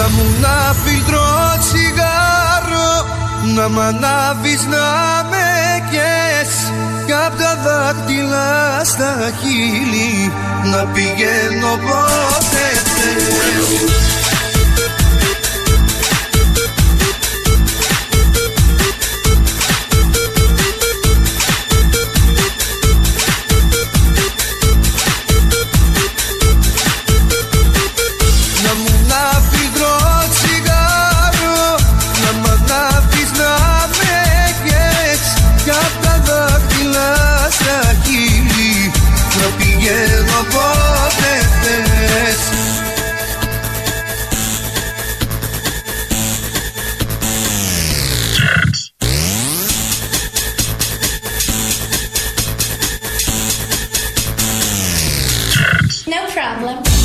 Δώστα μου να φίλτρω τσιγάρο Να μ' ανάβεις να με κες Κι απ' τα δάχτυλα στα χείλη Να πηγαίνω No problem.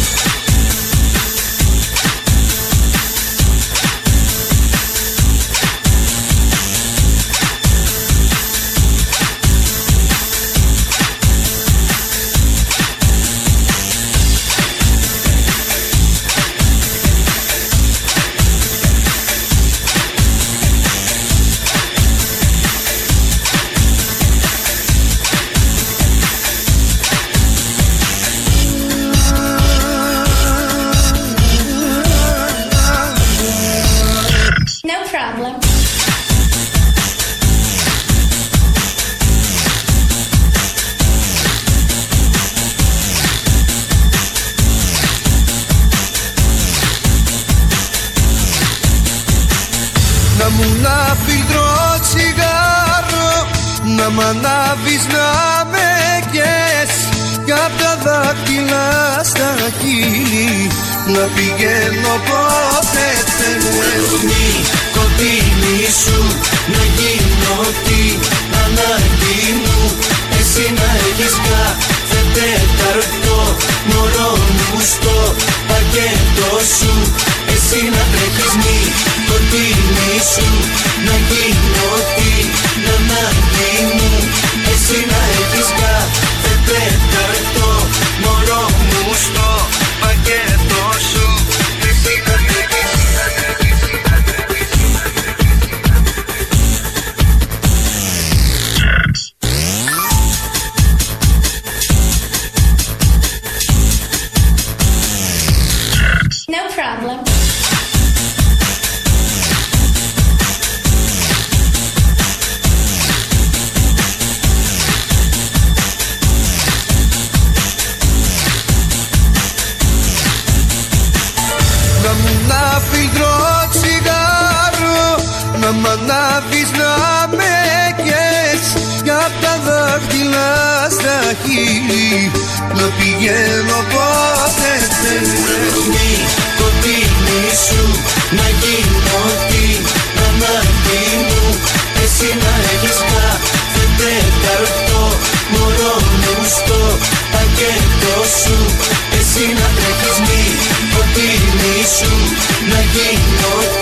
μου να φίλτρω τσιγάρο Να μ' ανάβεις να με κες Κι απ' τα δάκτυλα στα χείλη Να πηγαίνω πότε θέλω Μη κοντινή σου να γίνω τι ανάγκη μου. Εσύ να έχεις κάθε τέταρτο μωρό μου στο πακέτο σου. Εσύ να τρέχεις μη problem. Να μου να φιλτρώ τσιγάρο Να μ' ανάβεις να με καις Κι απ' τα δάχτυλα στα χείλη Να πηγαίνω ain't no